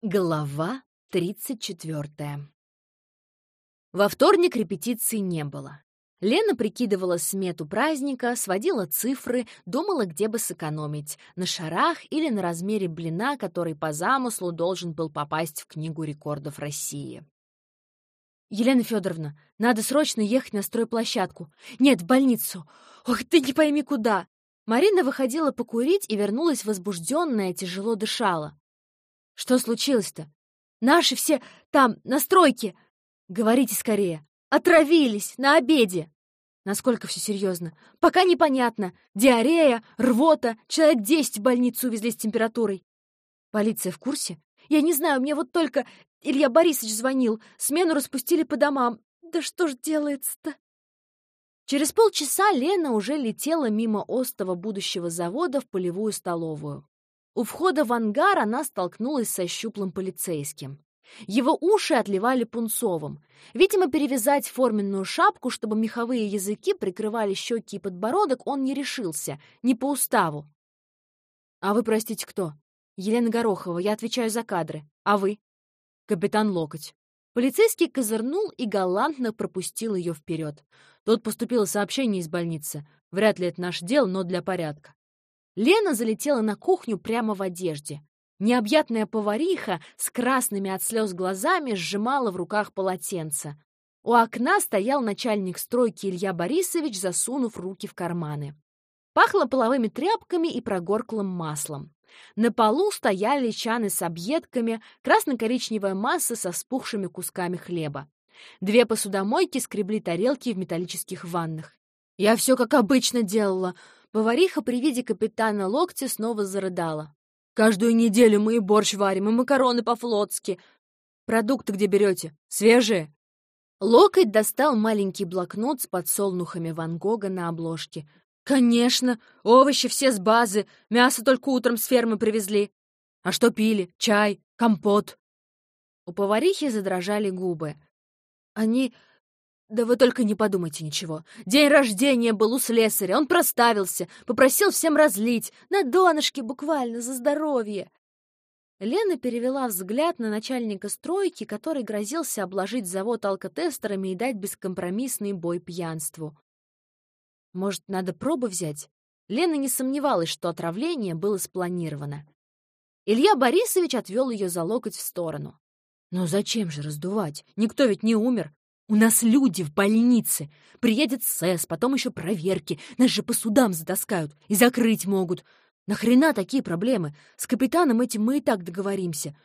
Глава 34 Во вторник репетиции не было. Лена прикидывала смету праздника, сводила цифры, думала, где бы сэкономить — на шарах или на размере блина, который по замыслу должен был попасть в Книгу рекордов России. «Елена Федоровна, надо срочно ехать на стройплощадку. Нет, в больницу. Ох, ты не пойми куда!» Марина выходила покурить и вернулась возбужденная, тяжело дышала. Что случилось-то? Наши все там, на стройке. Говорите скорее. Отравились на обеде. Насколько все серьезно? Пока непонятно. Диарея, рвота, человек десять в больницу увезли с температурой. Полиция в курсе? Я не знаю, мне вот только Илья Борисович звонил. Смену распустили по домам. Да что ж делается-то? Через полчаса Лена уже летела мимо остова будущего завода в полевую столовую. У входа в ангар она столкнулась со щуплым полицейским. Его уши отливали пунцовым. Видимо, перевязать форменную шапку, чтобы меховые языки прикрывали щеки и подбородок, он не решился, не по уставу. «А вы, простите, кто?» «Елена Горохова, я отвечаю за кадры. А вы?» «Капитан Локоть». Полицейский козырнул и галантно пропустил ее вперед. Тут поступило сообщение из больницы. Вряд ли это наше дело, но для порядка. Лена залетела на кухню прямо в одежде. Необъятная повариха с красными от слез глазами сжимала в руках полотенце. У окна стоял начальник стройки Илья Борисович, засунув руки в карманы. Пахло половыми тряпками и прогорклым маслом. На полу стояли чаны с объедками, красно-коричневая масса со спухшими кусками хлеба. Две посудомойки скребли тарелки в металлических ваннах. «Я все как обычно делала», Повариха при виде капитана Локти снова зарыдала. «Каждую неделю мы и борщ варим, и макароны по-флотски. Продукты где берете? Свежие?» Локоть достал маленький блокнот с подсолнухами Ван Гога на обложке. «Конечно! Овощи все с базы, мясо только утром с фермы привезли. А что пили? Чай? Компот?» У поварихи задрожали губы. Они да вы только не подумайте ничего. День рождения был у слесаря, он проставился, попросил всем разлить, на донышке буквально, за здоровье. Лена перевела взгляд на начальника стройки, который грозился обложить завод алкотестерами и дать бескомпромиссный бой пьянству. Может, надо пробы взять? Лена не сомневалась, что отравление было спланировано. Илья Борисович отвел ее за локоть в сторону. «Ну зачем же раздувать? Никто ведь не умер. У нас люди в больнице. Приедет СЭС, потом еще проверки. Нас же по судам затаскают и закрыть могут. Нахрена такие проблемы? С капитаном этим мы и так договоримся.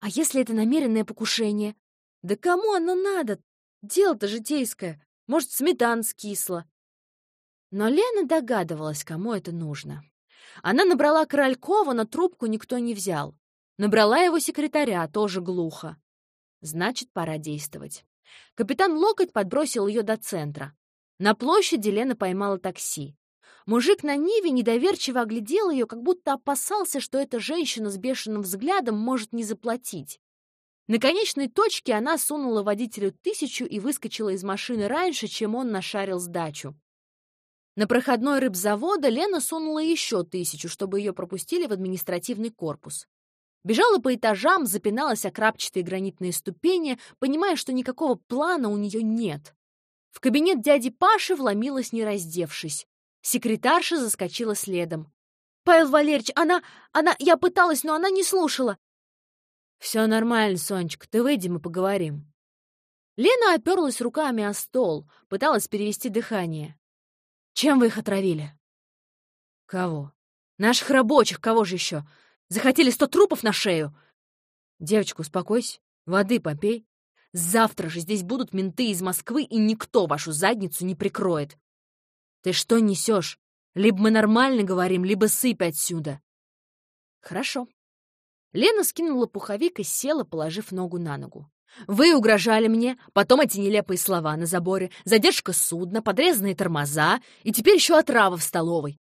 А если это намеренное покушение? Да кому оно надо? Дело-то житейское. Может, сметан скисло. Но Лена догадывалась, кому это нужно. Она набрала Королькова, но трубку никто не взял. Набрала его секретаря, тоже глухо. Значит, пора действовать. Капитан Локоть подбросил ее до центра. На площади Лена поймала такси. Мужик на Ниве недоверчиво оглядел ее, как будто опасался, что эта женщина с бешеным взглядом может не заплатить. На конечной точке она сунула водителю тысячу и выскочила из машины раньше, чем он нашарил сдачу. На проходной рыбзавода Лена сунула еще тысячу, чтобы ее пропустили в административный корпус. Бежала по этажам, запиналась о крапчатые гранитные ступени, понимая, что никакого плана у нее нет. В кабинет дяди Паши вломилась, не раздевшись. Секретарша заскочила следом. «Павел Валерьевич, она... она... я пыталась, но она не слушала». «Все нормально, Сонечка, ты выйди, мы поговорим». Лена оперлась руками о стол, пыталась перевести дыхание. «Чем вы их отравили?» «Кого?» «Наших рабочих, кого же еще? Захотели сто трупов на шею!» «Девочка, успокойся, воды попей. Завтра же здесь будут менты из Москвы, и никто вашу задницу не прикроет. Ты что несешь? Либо мы нормально говорим, либо сыпь отсюда». «Хорошо». Лена скинула пуховик и села, положив ногу на ногу. «Вы угрожали мне, потом эти нелепые слова на заборе, задержка судна, подрезанные тормоза, и теперь еще отрава в столовой.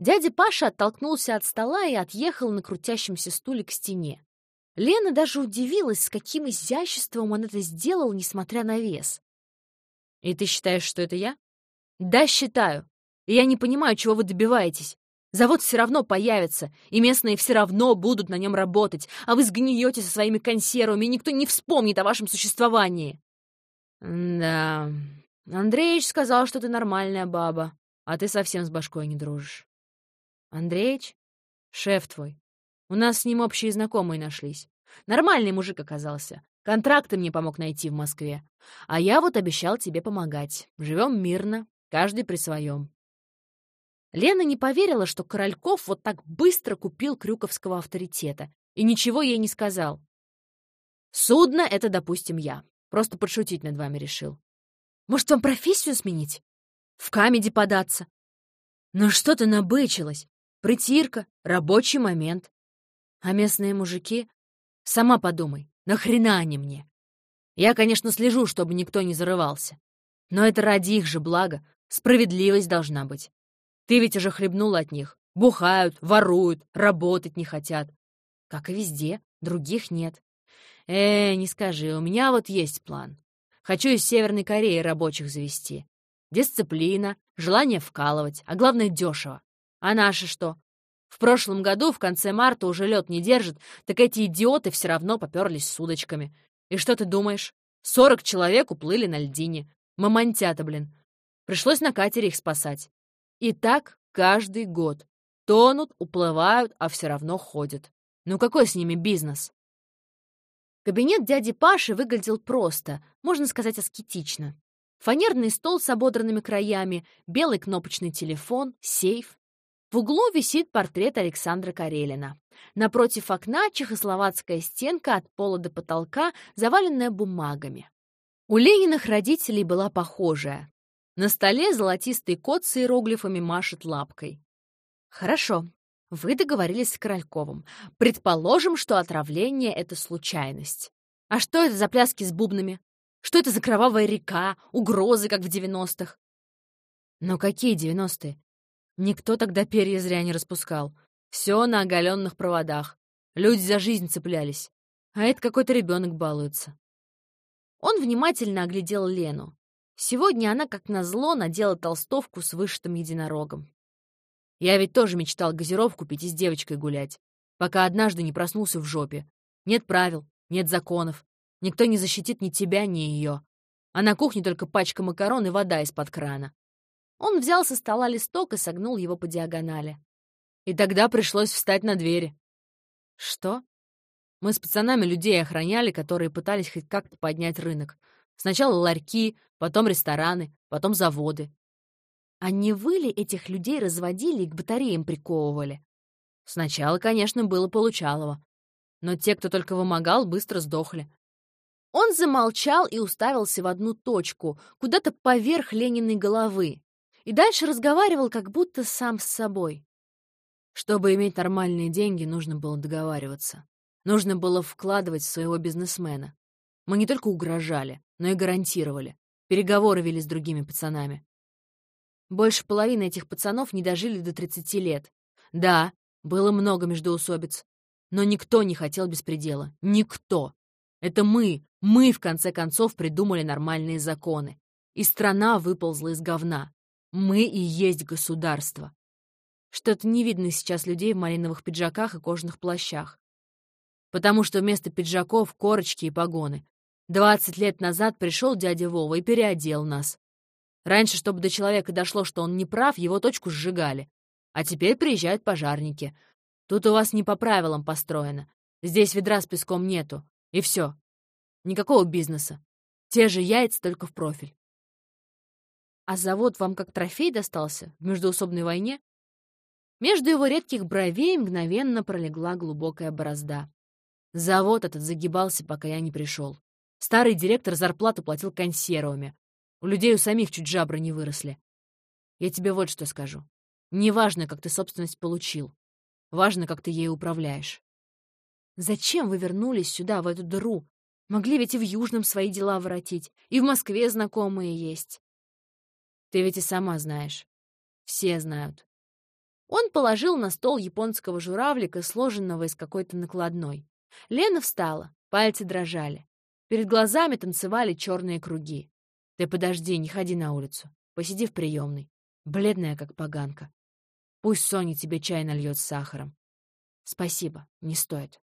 Дядя Паша оттолкнулся от стола и отъехал на крутящемся стуле к стене. Лена даже удивилась, с каким изяществом он это сделал, несмотря на вес. «И ты считаешь, что это я?» «Да, считаю. И я не понимаю, чего вы добиваетесь. Завод все равно появится, и местные все равно будут на нем работать, а вы сгниете со своими консервами, и никто не вспомнит о вашем существовании. Да, Андреич сказал, что ты нормальная баба, а ты совсем с башкой не дружишь. Андреич? Шеф твой. У нас с ним общие знакомые нашлись. Нормальный мужик оказался. Контракты мне помог найти в Москве. А я вот обещал тебе помогать. Живем мирно, каждый при своем. Лена не поверила, что Корольков вот так быстро купил крюковского авторитета и ничего ей не сказал. «Судно — это, допустим, я. Просто подшутить над вами решил. Может, вам профессию сменить? В камеди податься? Ну что ты набычилась? Притирка, рабочий момент. А местные мужики? Сама подумай, нахрена они мне? Я, конечно, слежу, чтобы никто не зарывался. Но это ради их же блага. Справедливость должна быть. Ты ведь уже хлебнула от них. Бухают, воруют, работать не хотят. Как и везде, других нет. Э, не скажи, у меня вот есть план. Хочу из Северной Кореи рабочих завести. Дисциплина, желание вкалывать, а главное дешево. А наши что? В прошлом году в конце марта уже лед не держит, так эти идиоты все равно поперлись с удочками. И что ты думаешь? Сорок человек уплыли на льдине. Мамонтята, блин. Пришлось на катере их спасать. И так каждый год. Тонут, уплывают, а все равно ходят. Ну какой с ними бизнес? Кабинет дяди Паши выглядел просто, можно сказать, аскетично. Фанерный стол с ободранными краями, белый кнопочный телефон, сейф. В углу висит портрет Александра Карелина. Напротив окна чехословацкая стенка от пола до потолка, заваленная бумагами. У Лениных родителей была похожая. На столе золотистый кот с иероглифами машет лапкой. «Хорошо, вы договорились с Корольковым. Предположим, что отравление — это случайность. А что это за пляски с бубнами? Что это за кровавая река, угрозы, как в девяностых?» «Но какие девяностые? Никто тогда перья зря не распускал. Все на оголенных проводах. Люди за жизнь цеплялись. А это какой-то ребенок балуется». Он внимательно оглядел Лену. Сегодня она, как назло, надела толстовку с вышитым единорогом. Я ведь тоже мечтал газировку пить и с девочкой гулять, пока однажды не проснулся в жопе. Нет правил, нет законов. Никто не защитит ни тебя, ни ее. А на кухне только пачка макарон и вода из-под крана. Он взял со стола листок и согнул его по диагонали. И тогда пришлось встать на двери. Что? Мы с пацанами людей охраняли, которые пытались хоть как-то поднять рынок. Сначала ларьки, потом рестораны, потом заводы. А не вы ли этих людей разводили и к батареям приковывали? Сначала, конечно, было Получалово. Но те, кто только вымогал, быстро сдохли. Он замолчал и уставился в одну точку, куда-то поверх Лениной головы. И дальше разговаривал, как будто сам с собой. Чтобы иметь нормальные деньги, нужно было договариваться. Нужно было вкладывать в своего бизнесмена. Мы не только угрожали, но и гарантировали. Переговоры вели с другими пацанами. Больше половины этих пацанов не дожили до 30 лет. Да, было много междоусобиц. Но никто не хотел беспредела. Никто. Это мы, мы, в конце концов, придумали нормальные законы. И страна выползла из говна. Мы и есть государство. Что-то не видно сейчас людей в малиновых пиджаках и кожаных плащах. Потому что вместо пиджаков — корочки и погоны. Двадцать лет назад пришел дядя Вова и переодел нас. Раньше, чтобы до человека дошло, что он не прав, его точку сжигали. А теперь приезжают пожарники. Тут у вас не по правилам построено. Здесь ведра с песком нету. И все. Никакого бизнеса. Те же яйца, только в профиль. А завод вам как трофей достался в междуусобной войне? Между его редких бровей мгновенно пролегла глубокая борозда. Завод этот загибался, пока я не пришел. Старый директор зарплату платил консервами. У людей у самих чуть жабры не выросли. Я тебе вот что скажу. Не важно, как ты собственность получил. Важно, как ты ею управляешь. Зачем вы вернулись сюда, в эту дыру? Могли ведь и в Южном свои дела воротить, и в Москве знакомые есть. Ты ведь и сама знаешь. Все знают. Он положил на стол японского журавлика, сложенного из какой-то накладной. Лена встала, пальцы дрожали. Перед глазами танцевали черные круги. Ты подожди, не ходи на улицу. Посиди в приемной. Бледная, как поганка. Пусть Соня тебе чай нальет с сахаром. Спасибо, не стоит.